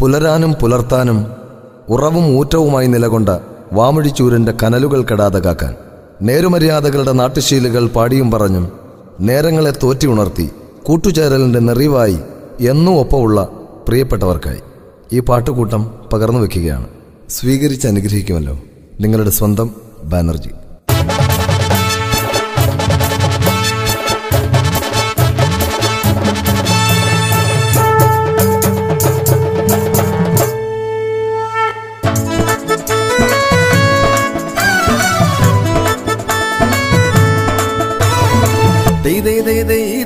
പുലരാനും പുലർത്താനും ഉറവും ഊറ്റവുമായി നിലകൊണ്ട വാമൊഴിച്ചൂരിന്റെ കനലുകൾ കെടാതെ കാക്കാൻ. നേരുമര്യാദകളുടെ നാട്ടുശീലുകൾ പാടിയും പറഞ്ഞും നേരങ്ങളെ തോറ്റി ഉണർത്തി കൂട്ടുചേരലിന്റെ നിറിവായി എന്നും ഒപ്പമുള്ള പ്രിയപ്പെട്ടവർക്കായി ഈ പാട്ടുകൂട്ടം പകർന്നു വയ്ക്കുകയാണ് സ്വീകരിച്ച് അനുഗ്രഹിക്കുമല്ലോ നിങ്ങളുടെ സ്വന്തം ബാനർജി.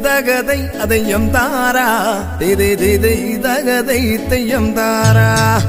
தகதை அதையும் தாரா. தெய்தை தெய்தை தகதை தெய்யம் தாரா.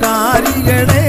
കാരികളെ